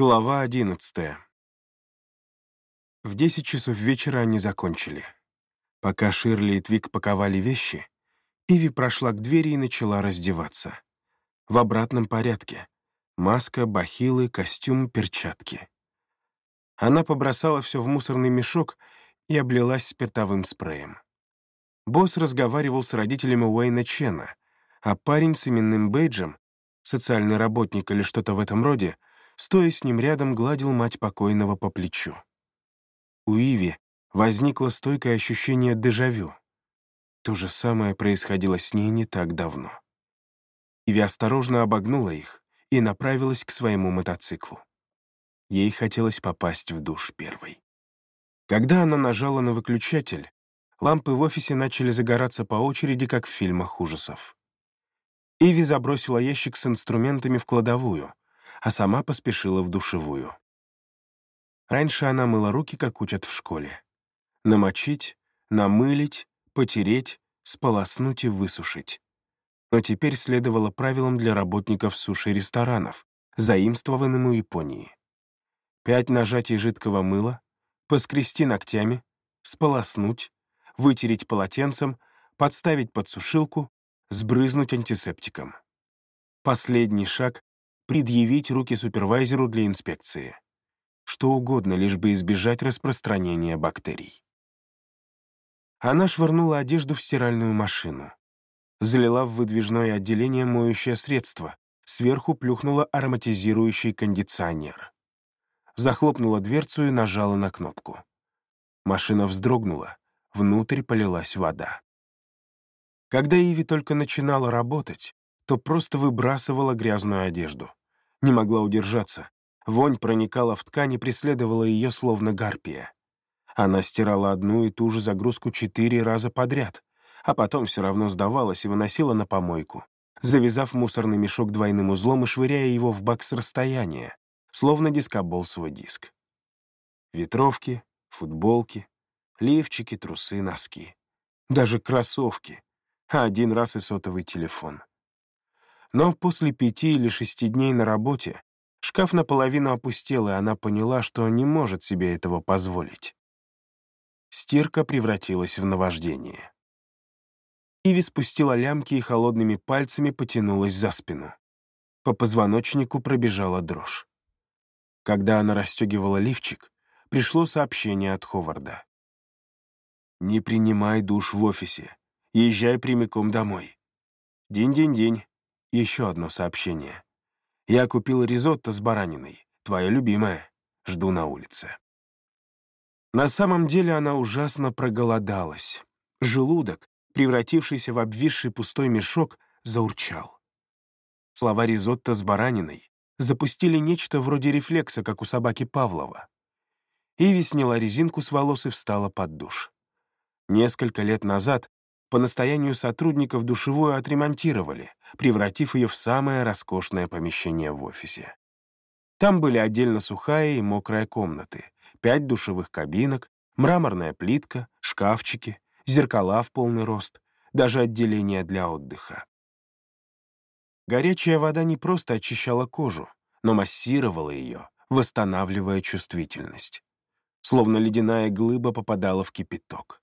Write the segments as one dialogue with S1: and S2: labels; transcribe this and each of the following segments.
S1: Глава одиннадцатая. В десять часов вечера они закончили. Пока Ширли и Твик паковали вещи, Иви прошла к двери и начала раздеваться. В обратном порядке. Маска, бахилы, костюм, перчатки. Она побросала все в мусорный мешок и облилась спиртовым спреем. Босс разговаривал с родителями Уэйна Чена, а парень с именным бейджем, социальный работник или что-то в этом роде, стоя с ним рядом, гладил мать покойного по плечу. У Иви возникло стойкое ощущение дежавю. То же самое происходило с ней не так давно. Иви осторожно обогнула их и направилась к своему мотоциклу. Ей хотелось попасть в душ первой. Когда она нажала на выключатель, лампы в офисе начали загораться по очереди, как в фильмах ужасов. Иви забросила ящик с инструментами в кладовую, а сама поспешила в душевую. Раньше она мыла руки, как учат в школе. Намочить, намылить, потереть, сполоснуть и высушить. Но теперь следовало правилам для работников суши-ресторанов, заимствованным у Японии. Пять нажатий жидкого мыла, поскрести ногтями, сполоснуть, вытереть полотенцем, подставить под сушилку, сбрызнуть антисептиком. Последний шаг предъявить руки супервайзеру для инспекции. Что угодно, лишь бы избежать распространения бактерий. Она швырнула одежду в стиральную машину. Залила в выдвижное отделение моющее средство, сверху плюхнула ароматизирующий кондиционер. Захлопнула дверцу и нажала на кнопку. Машина вздрогнула, внутрь полилась вода. Когда Иви только начинала работать, то просто выбрасывала грязную одежду не могла удержаться. Вонь проникала в ткань и преследовала ее словно гарпия. Она стирала одну и ту же загрузку четыре раза подряд, а потом все равно сдавалась и выносила на помойку, завязав мусорный мешок двойным узлом и швыряя его в бак с расстояния, словно дискобол свой диск. Ветровки, футболки, лифчики, трусы, носки. Даже кроссовки, а один раз и сотовый телефон. Но после пяти или шести дней на работе шкаф наполовину опустел, и она поняла, что не может себе этого позволить. Стирка превратилась в наваждение. Иви спустила лямки и холодными пальцами потянулась за спину. По позвоночнику пробежала дрожь. Когда она расстегивала лифчик, пришло сообщение от Ховарда. «Не принимай душ в офисе. Езжай прямиком домой. День-день-день. Еще одно сообщение. «Я купил ризотто с бараниной. Твоя любимая. Жду на улице». На самом деле она ужасно проголодалась. Желудок, превратившийся в обвисший пустой мешок, заурчал. Слова ризотто с бараниной запустили нечто вроде рефлекса, как у собаки Павлова. Иви сняла резинку с волос и встала под душ. Несколько лет назад по настоянию сотрудников душевую отремонтировали, превратив ее в самое роскошное помещение в офисе. Там были отдельно сухая и мокрая комнаты, пять душевых кабинок, мраморная плитка, шкафчики, зеркала в полный рост, даже отделение для отдыха. Горячая вода не просто очищала кожу, но массировала ее, восстанавливая чувствительность. Словно ледяная глыба попадала в кипяток.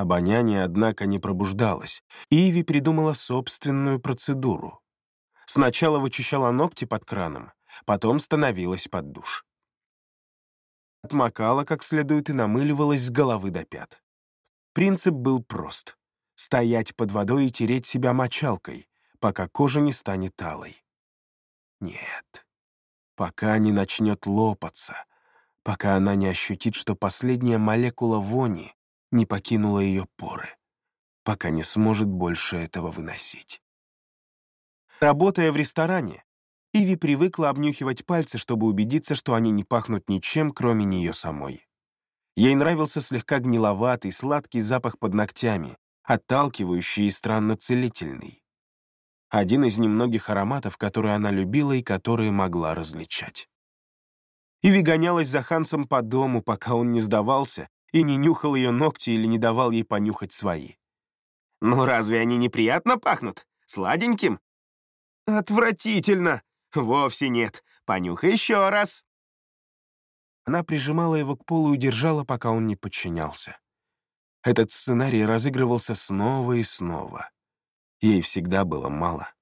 S1: Обоняние, однако, не пробуждалось, Иви придумала собственную процедуру. Сначала вычищала ногти под краном, потом становилась под душ. Отмокала как следует и намыливалась с головы до пят. Принцип был прост — стоять под водой и тереть себя мочалкой, пока кожа не станет талой. Нет, пока не начнет лопаться, пока она не ощутит, что последняя молекула вони не покинула ее поры, пока не сможет больше этого выносить. Работая в ресторане, Иви привыкла обнюхивать пальцы, чтобы убедиться, что они не пахнут ничем, кроме нее самой. Ей нравился слегка гниловатый, сладкий запах под ногтями, отталкивающий и странно целительный. Один из немногих ароматов, которые она любила и которые могла различать. Иви гонялась за Хансом по дому, пока он не сдавался и не нюхал ее ногти или не давал ей понюхать свои. «Ну разве они неприятно пахнут? Сладеньким?» «Отвратительно! Вовсе нет. Понюхай еще раз!» она прижимала его к полу и держала, пока он не подчинялся. Этот сценарий разыгрывался снова и снова. Ей всегда было мало.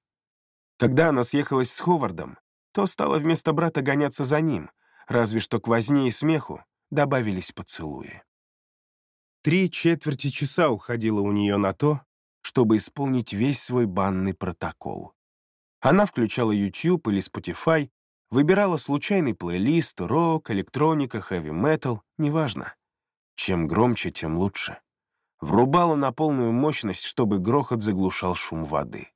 S1: Когда она съехалась с Ховардом, то стала вместо брата гоняться за ним, разве что к возне и смеху добавились поцелуи. Три четверти часа уходило у нее на то, чтобы исполнить весь свой банный протокол. Она включала YouTube или Spotify, выбирала случайный плейлист, рок, электроника, хэви-метал, неважно. Чем громче, тем лучше. Врубала на полную мощность, чтобы грохот заглушал шум воды.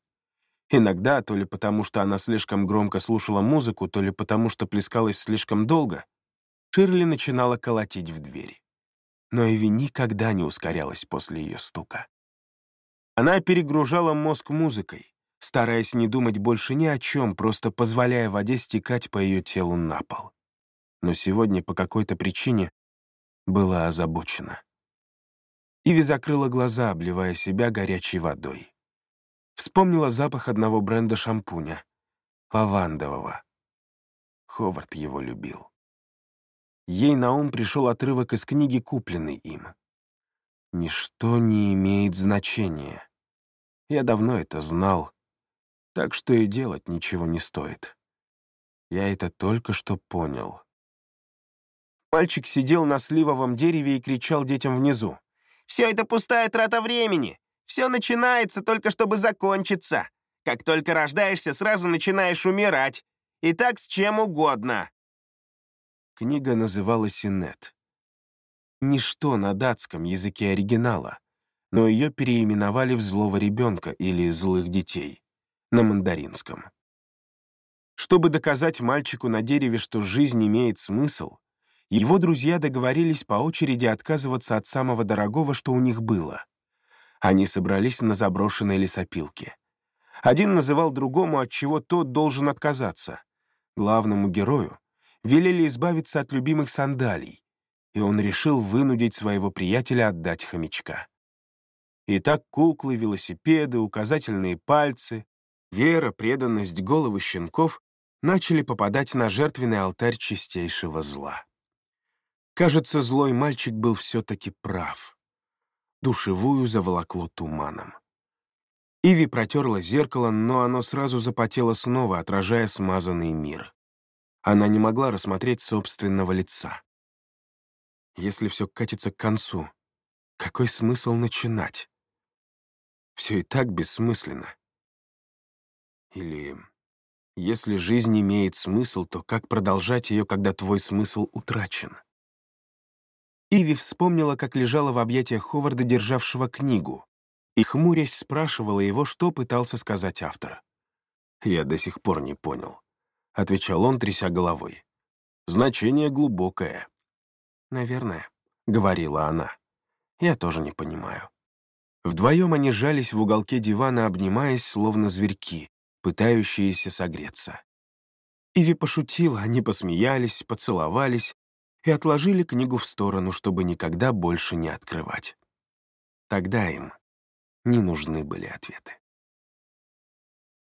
S1: Иногда, то ли потому, что она слишком громко слушала музыку, то ли потому, что плескалась слишком долго, Ширли начинала колотить в дверь. Но Эви никогда не ускорялась после ее стука. Она перегружала мозг музыкой, стараясь не думать больше ни о чем, просто позволяя воде стекать по ее телу на пол. Но сегодня по какой-то причине была озабочена. Иви закрыла глаза, обливая себя горячей водой. Вспомнила запах одного бренда шампуня — лавандового. Ховард его любил. Ей на ум пришел отрывок из книги, купленной им. «Ничто не имеет значения. Я давно это знал, так что и делать ничего не стоит. Я это только что понял». Мальчик сидел на сливовом дереве и кричал детям внизу. Все это пустая трата времени. Все начинается только чтобы закончиться. Как только рождаешься, сразу начинаешь умирать. И так с чем угодно. Книга называлась «Инет». Ничто на датском языке оригинала, но ее переименовали в «Злого ребенка» или «Злых детей» на мандаринском. Чтобы доказать мальчику на дереве, что жизнь имеет смысл, его друзья договорились по очереди отказываться от самого дорогого, что у них было. Они собрались на заброшенной лесопилке. Один называл другому, от чего тот должен отказаться. Главному герою велели избавиться от любимых сандалий, и он решил вынудить своего приятеля отдать хомячка. И так куклы, велосипеды, указательные пальцы, вера, преданность, головы щенков начали попадать на жертвенный алтарь чистейшего зла. Кажется, злой мальчик был все-таки прав. Душевую заволокло туманом. Иви протерла зеркало, но оно сразу запотело снова, отражая смазанный мир. Она не могла рассмотреть собственного лица. Если все катится к концу, какой смысл начинать? Все и так бессмысленно. Или если жизнь имеет смысл, то как продолжать ее, когда твой смысл утрачен? Иви вспомнила, как лежала в объятиях Ховарда, державшего книгу, и, хмурясь, спрашивала его, что пытался сказать автор. «Я до сих пор не понял», — отвечал он, тряся головой. «Значение глубокое». «Наверное», — говорила она. «Я тоже не понимаю». Вдвоем они жались в уголке дивана, обнимаясь, словно зверьки, пытающиеся согреться. Иви пошутила, они посмеялись, поцеловались, и отложили книгу в сторону, чтобы никогда больше не открывать. Тогда им не нужны были ответы.